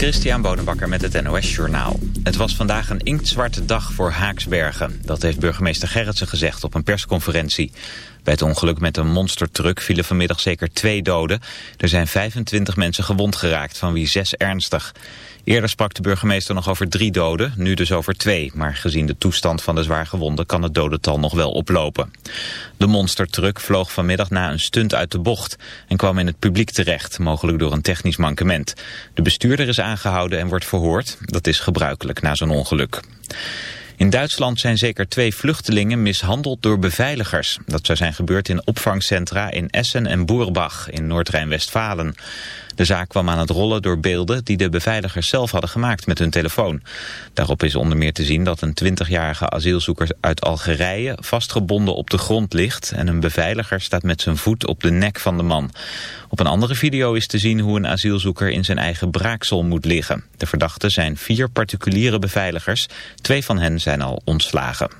Christian Bonenbakker met het NOS Journaal. Het was vandaag een inktzwarte dag voor Haaksbergen. Dat heeft burgemeester Gerritsen gezegd op een persconferentie. Bij het ongeluk met een monstertruck vielen vanmiddag zeker twee doden. Er zijn 25 mensen gewond geraakt, van wie zes ernstig. Eerder sprak de burgemeester nog over drie doden, nu dus over twee. Maar gezien de toestand van de zwaargewonden kan het dodental nog wel oplopen. De monstertruck vloog vanmiddag na een stunt uit de bocht... en kwam in het publiek terecht, mogelijk door een technisch mankement. De bestuurder is aangehouden en wordt verhoord. Dat is gebruikelijk na zo'n ongeluk. In Duitsland zijn zeker twee vluchtelingen mishandeld door beveiligers. Dat zou zijn gebeurd in opvangcentra in Essen en Boerbach in Noord-Rijn-Westfalen. De zaak kwam aan het rollen door beelden die de beveiligers zelf hadden gemaakt met hun telefoon. Daarop is onder meer te zien dat een 20-jarige asielzoeker uit Algerije vastgebonden op de grond ligt en een beveiliger staat met zijn voet op de nek van de man. Op een andere video is te zien hoe een asielzoeker in zijn eigen braaksel moet liggen. De verdachten zijn vier particuliere beveiligers, twee van hen zijn al ontslagen.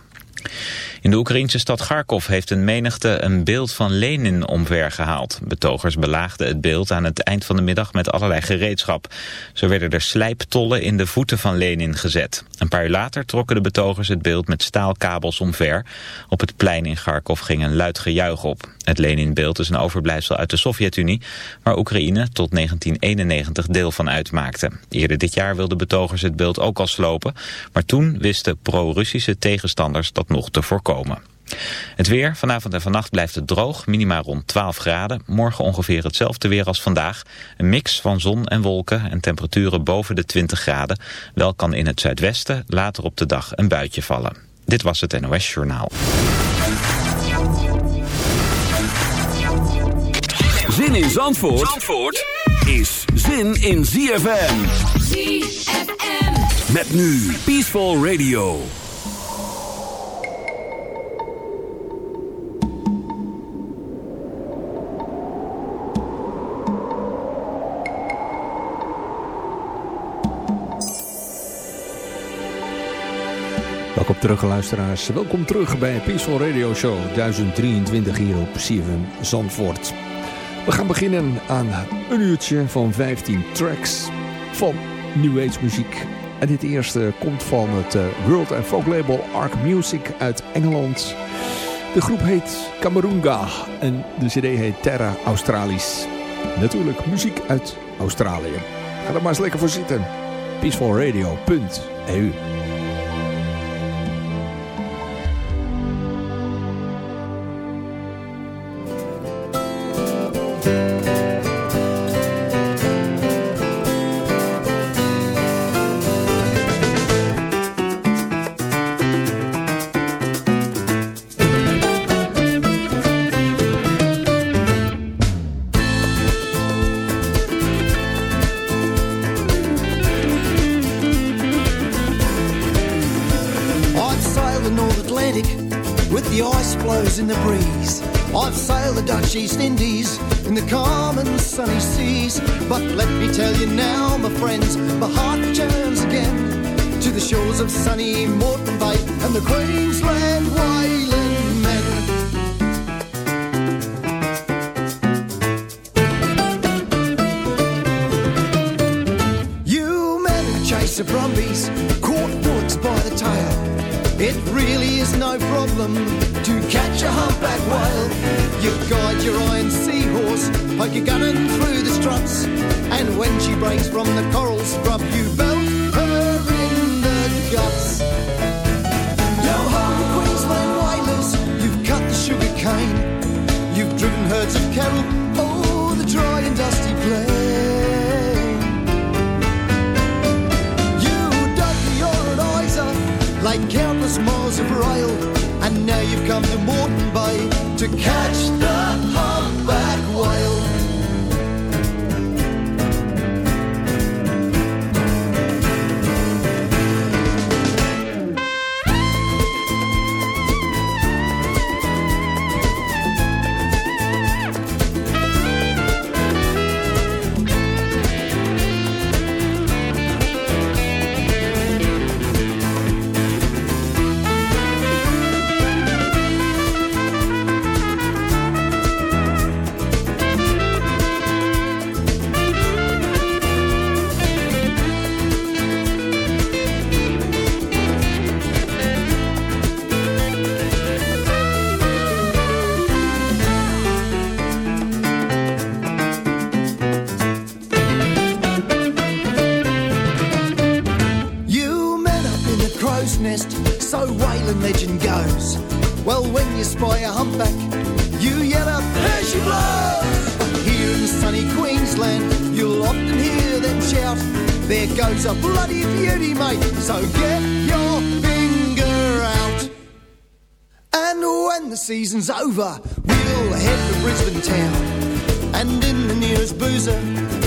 In de Oekraïnse stad Kharkov heeft een menigte een beeld van Lenin omvergehaald. Betogers belaagden het beeld aan het eind van de middag met allerlei gereedschap. Zo werden er slijptollen in de voeten van Lenin gezet. Een paar uur later trokken de betogers het beeld met staalkabels omver. Op het plein in Kharkov ging een luid gejuich op. Het Lenin-beeld is een overblijfsel uit de Sovjet-Unie... waar Oekraïne tot 1991 deel van uitmaakte. Eerder dit jaar wilden betogers het beeld ook al slopen... maar toen wisten pro-Russische tegenstanders dat nog te voorkomen. Het weer, vanavond en vannacht blijft het droog, minima rond 12 graden. Morgen ongeveer hetzelfde weer als vandaag. Een mix van zon en wolken en temperaturen boven de 20 graden. Wel kan in het zuidwesten later op de dag een buitje vallen. Dit was het NOS Journaal. Zin in Zandvoort, Zandvoort is zin in ZFM. ZFM. Met nu Peaceful Radio. Terug luisteraars. Welkom terug bij Peaceful Radio Show 1023 hier op CFM Zandvoort. We gaan beginnen aan een uurtje van 15 tracks van New Age muziek. En dit eerste komt van het eh, world and folk label Arc Music uit Engeland. De groep heet Camerunga en de cd heet Terra Australis. Natuurlijk muziek uit Australië. Ga er maar eens lekker voor zitten. peacefulradio.eu the brumbies, caught bullocks by the tail. It really is no problem to catch a humpback whale. You guide your iron seahorse like your gun gunning through the struts. And when she breaks from the coral scrub, you belt her in the guts. Yo ho, Queensland whalers, you've cut the sugar cane. You've driven herds of cattle, oh, the dry and dusty plain. Like countless miles of rail. And now you've come to Moreton Bay to catch the when the season's over, we'll head to Brisbane town. And in the nearest boozer,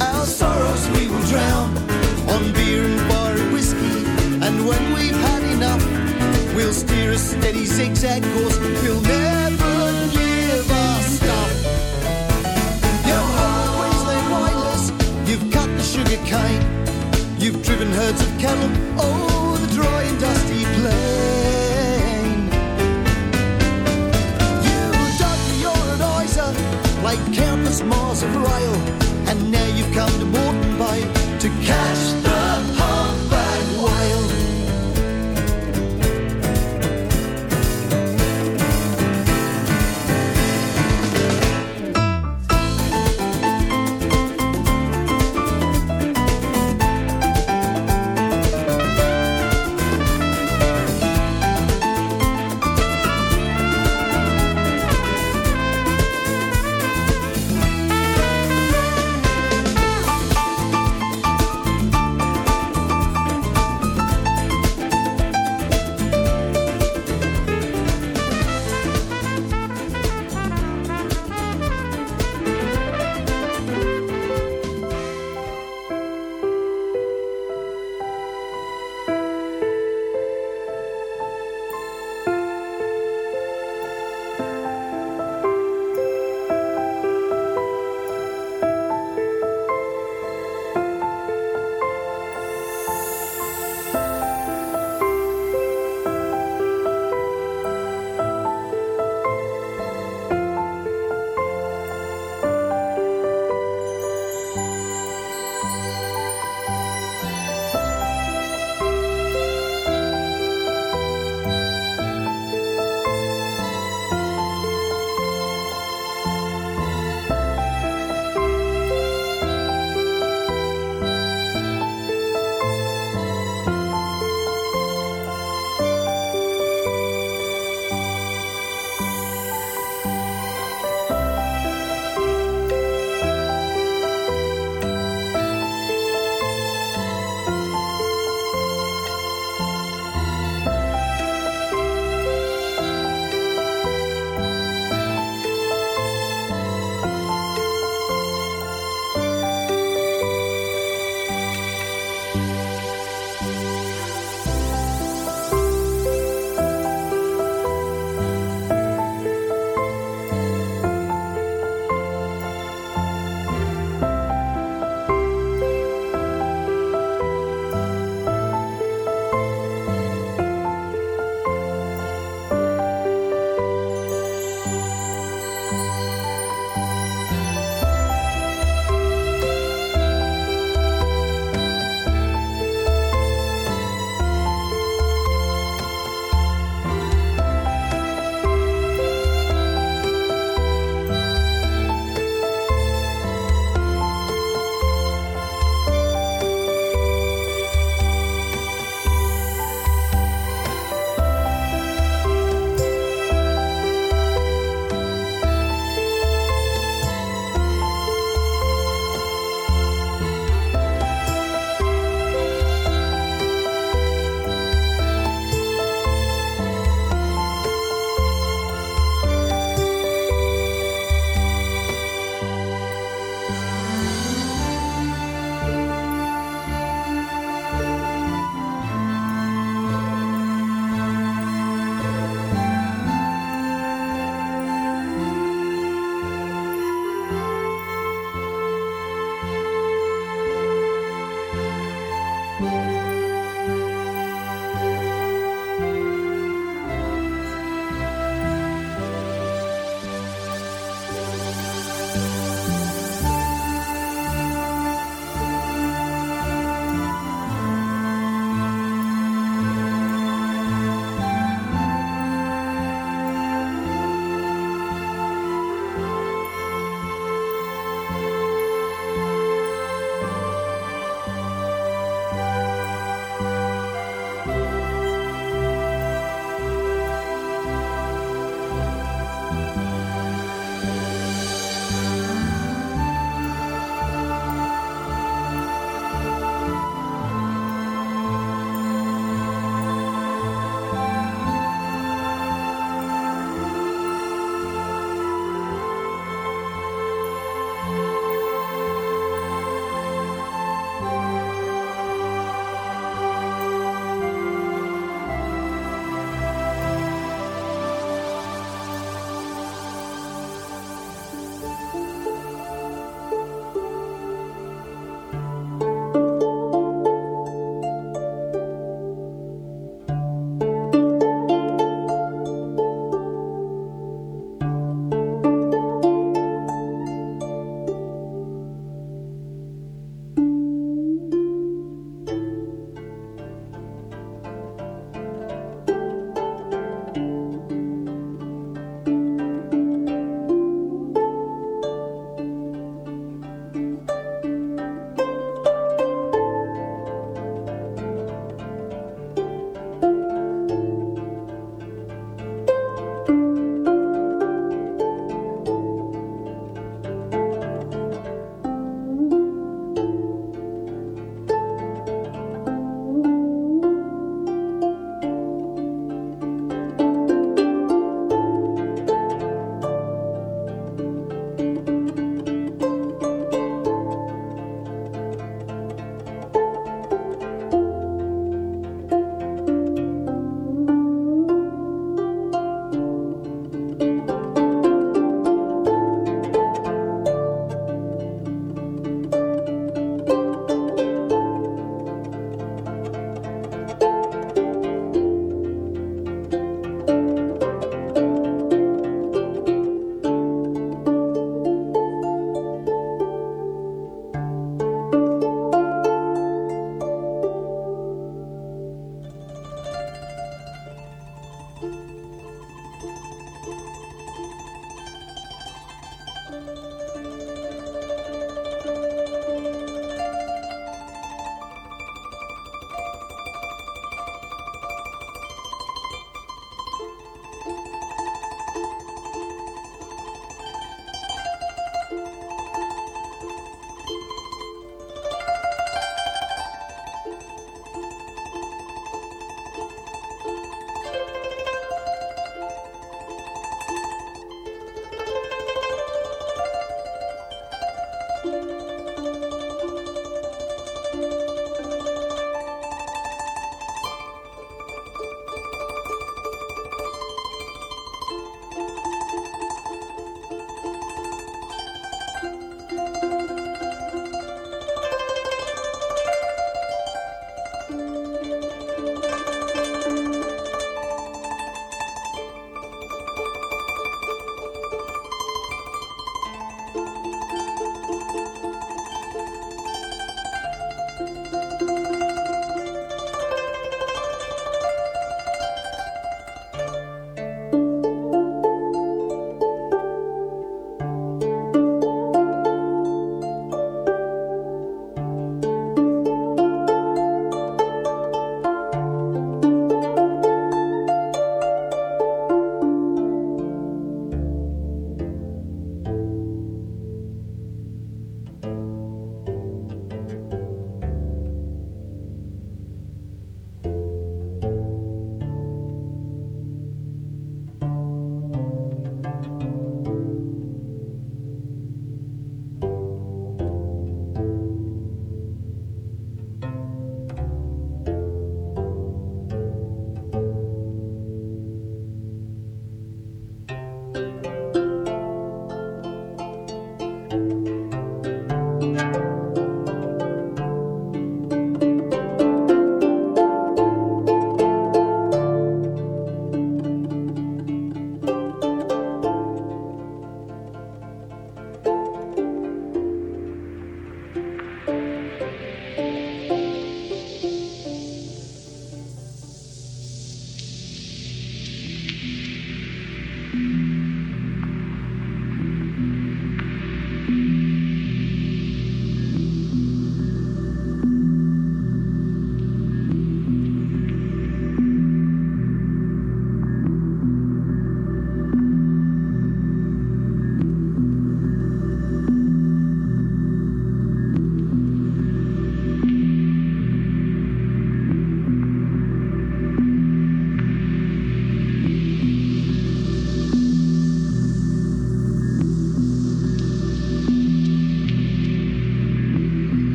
our sorrows we will drown on beer and bar and whiskey. And when we've had enough, we'll steer a steady zigzag course. We'll never give our you've cut the sugar cane. You've driven herds of cattle over the dry and dusty plain. Laid countless miles of rail, and now you've come to Moreton Bay to catch the